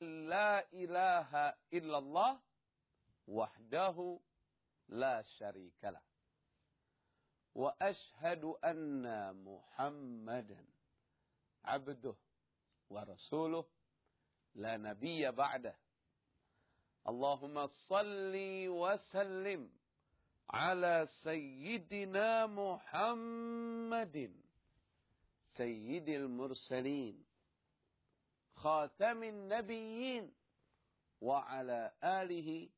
لا إله إلا الله وحده لا شريك له. وأشهد أن محمدا عبده ورسوله لا نبي بعده. اللهم صل وسلم على سيدنا محمد سيد المرسلين. خاتم النبيين وعلى آله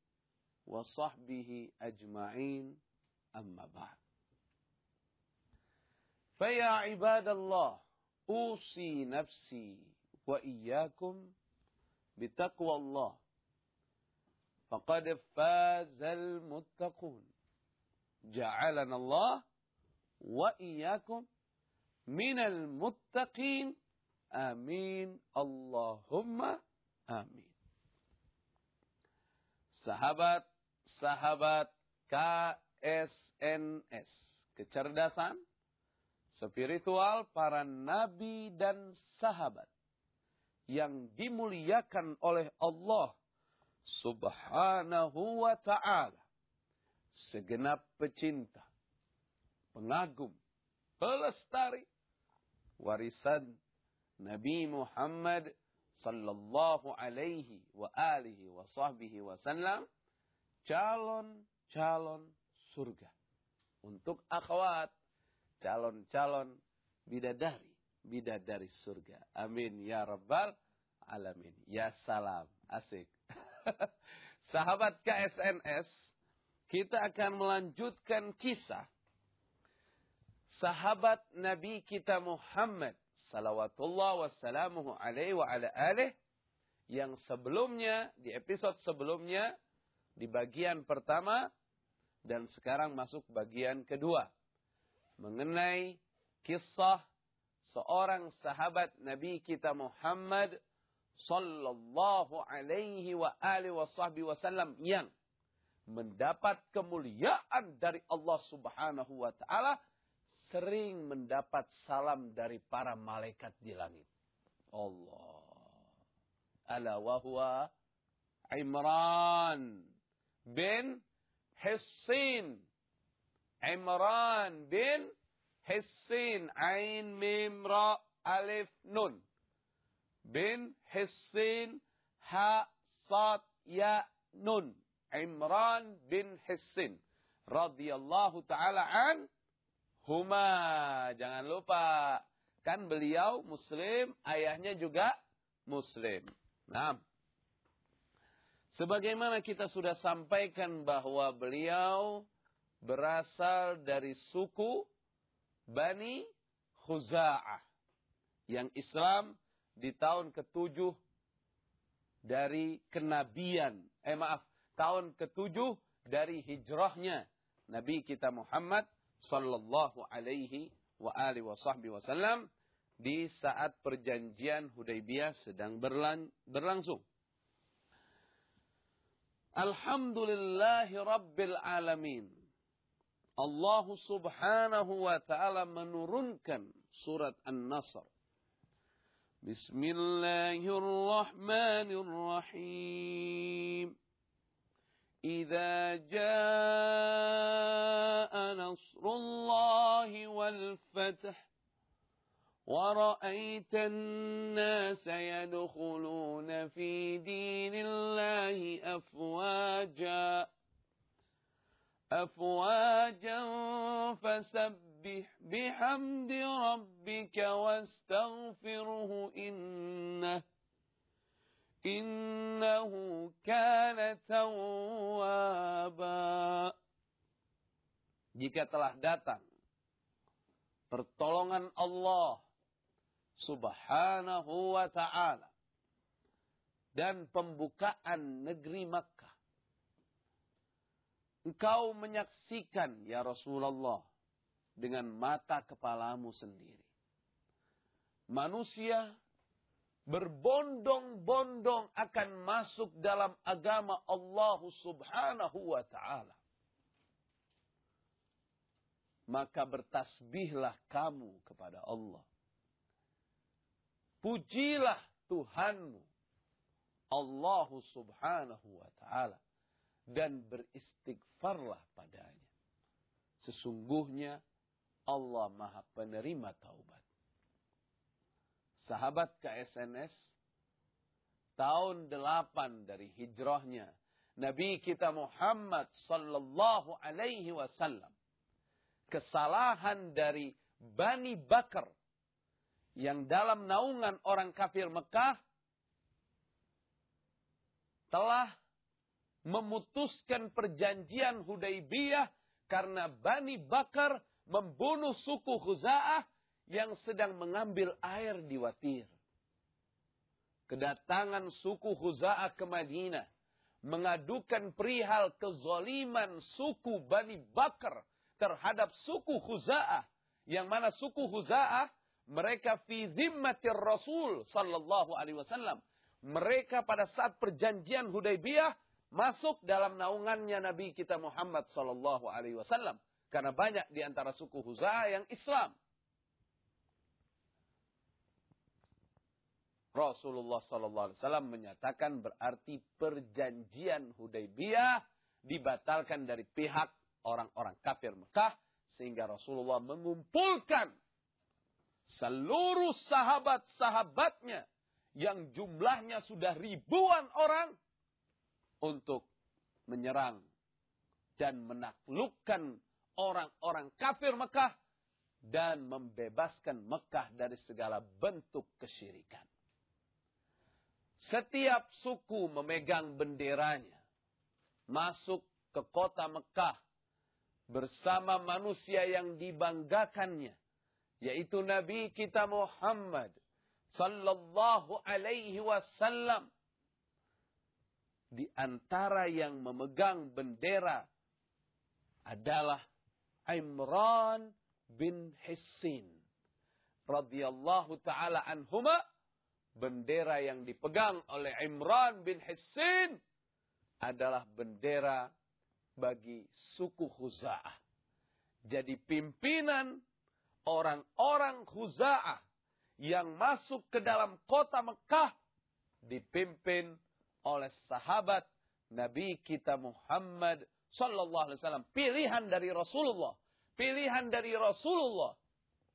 وصحبه أجمعين. أما بعد. فيا عباد الله أوصي نفسي وإياكم بتقوى الله. فقد فاز المتقون. جعلنا الله وإياكم من المتقين. Amin. Allahumma amin. Sahabat, sahabat KSNS. Kecerdasan, spiritual para nabi dan sahabat. Yang dimuliakan oleh Allah subhanahu wa ta'ala. Segenap pecinta, pengagum, pelestari, warisan Nabi Muhammad sallallahu alaihi wa alihi wa sahbihi wasallam calon-calon surga. Untuk akhwat calon-calon bidadari bidadari surga. Amin ya rabbal alamin. Ya salam asik. Sahabat KSNS kita akan melanjutkan kisah sahabat Nabi kita Muhammad salawatullah wassalamuhu alaihi wa ala alih yang sebelumnya di episode sebelumnya di bagian pertama dan sekarang masuk bagian kedua. Mengenai kisah seorang sahabat Nabi kita Muhammad sallallahu alaihi wa alihi wasallam yang mendapat kemuliaan dari Allah Subhanahu wa taala sering mendapat salam dari para malaikat di langit. Allah. Ala wahwa Imran bin Hissin. Imran bin Hissin. Ain mim ra alif nun. Bin Hissin ha sad ya nun. Imran bin Hissin. radhiyallahu ta'ala an Huma, jangan lupa. Kan beliau muslim, ayahnya juga muslim. Nah, sebagaimana kita sudah sampaikan bahwa beliau berasal dari suku Bani Khuza'ah. Yang Islam di tahun ketujuh dari kenabian. Eh maaf, tahun ketujuh dari hijrahnya Nabi kita Muhammad sallallahu alaihi wa alihi wa sahbihi wasallam di saat perjanjian Hudaybiyah sedang berlang berlangsung. Alhamdulillahi Rabbil Alamin. Allah subhanahu wa ta'ala menurunkan surat An-Nasr. Bismillahirrahmanirrahim. Iza jaa نصر الله والفتح ورأيت الناس يدخلون في دين الله أفواجا أفواجا فسبح بحمد ربك واستغفره إنه Innahu kana tawwaba. Jika telah datang pertolongan Allah subhanahu wa ta'ala dan pembukaan negeri Makkah. Engkau menyaksikan ya Rasulullah dengan mata kepalamu sendiri. Manusia berbondong-bondong akan masuk dalam agama Allah Subhanahu wa taala. Maka bertasbihlah kamu kepada Allah. Pujilah Tuhanmu. Allah subhanahu wa ta'ala. Dan beristighfarlah padanya. Sesungguhnya Allah maha penerima taubat. Sahabat KSNS, tahun delapan dari hijrahnya, Nabi kita Muhammad sallallahu alaihi wasallam. Kesalahan dari Bani Bakar yang dalam naungan orang kafir Mekah telah memutuskan perjanjian Hudaybiyah karena Bani Bakar membunuh suku Khuza'ah yang sedang mengambil air di Watir. Kedatangan suku Khuza'ah ke Madinah mengadukan perihal kezoliman suku Bani Bakar terhadap suku Khuza'ah. Yang mana suku Khuza'ah mereka fi zimmatir Rasul sallallahu alaihi wasallam. Mereka pada saat perjanjian Hudaybiyah masuk dalam naungannya Nabi kita Muhammad sallallahu alaihi wasallam karena banyak di antara suku Huza'ah yang Islam. Rasulullah sallallahu alaihi wasallam menyatakan berarti perjanjian Hudaybiyah dibatalkan dari pihak orang-orang kafir Mekah sehingga Rasulullah mengumpulkan seluruh sahabat-sahabatnya yang jumlahnya sudah ribuan orang untuk menyerang dan menaklukkan orang-orang kafir Mekah dan membebaskan Mekah dari segala bentuk kesyirikan. Setiap suku memegang benderanya, masuk ke kota Mekah bersama manusia yang dibanggakannya, yaitu Nabi kita Muhammad sallallahu alaihi wasallam. Di antara yang memegang bendera adalah Imran bin Hissin radhiyallahu taala anhuma bendera yang dipegang oleh Imran bin Hissin adalah bendera bagi suku Khuza'ah. Jadi pimpinan orang-orang Khuza'ah yang masuk ke dalam kota Mekah dipimpin oleh sahabat Nabi kita Muhammad sallallahu alaihi wasallam, pilihan dari Rasulullah, pilihan dari Rasulullah.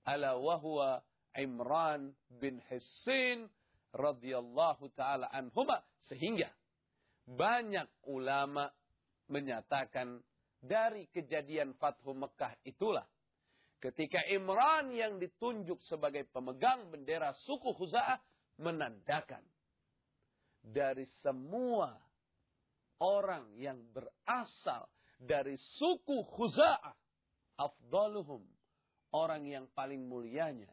Ala wahwa Imran bin Hissin radhiyallahu taala anhuma. Sehingga banyak ulama menyatakan dari kejadian Fathu Mekah itulah ketika Imran yang ditunjuk sebagai pemegang bendera suku Khuza'ah menandakan dari semua orang yang berasal dari suku Khuza'ah. Afdaluhum. Orang yang paling mulianya.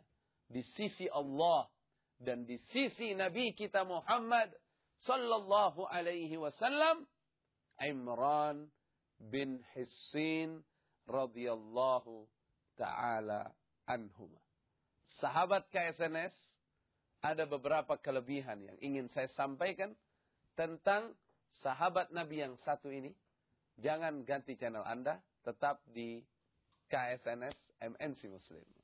Di sisi Allah. Dan di sisi Nabi kita Muhammad. Sallallahu alaihi wasallam. Imran bin Hissin radhiyallahu ta'ala anhumah. Sahabat KSNS ada beberapa kelebihan yang ingin saya sampaikan tentang sahabat Nabi yang satu ini. Jangan ganti channel Anda, tetap di KSNS MNC Muslim.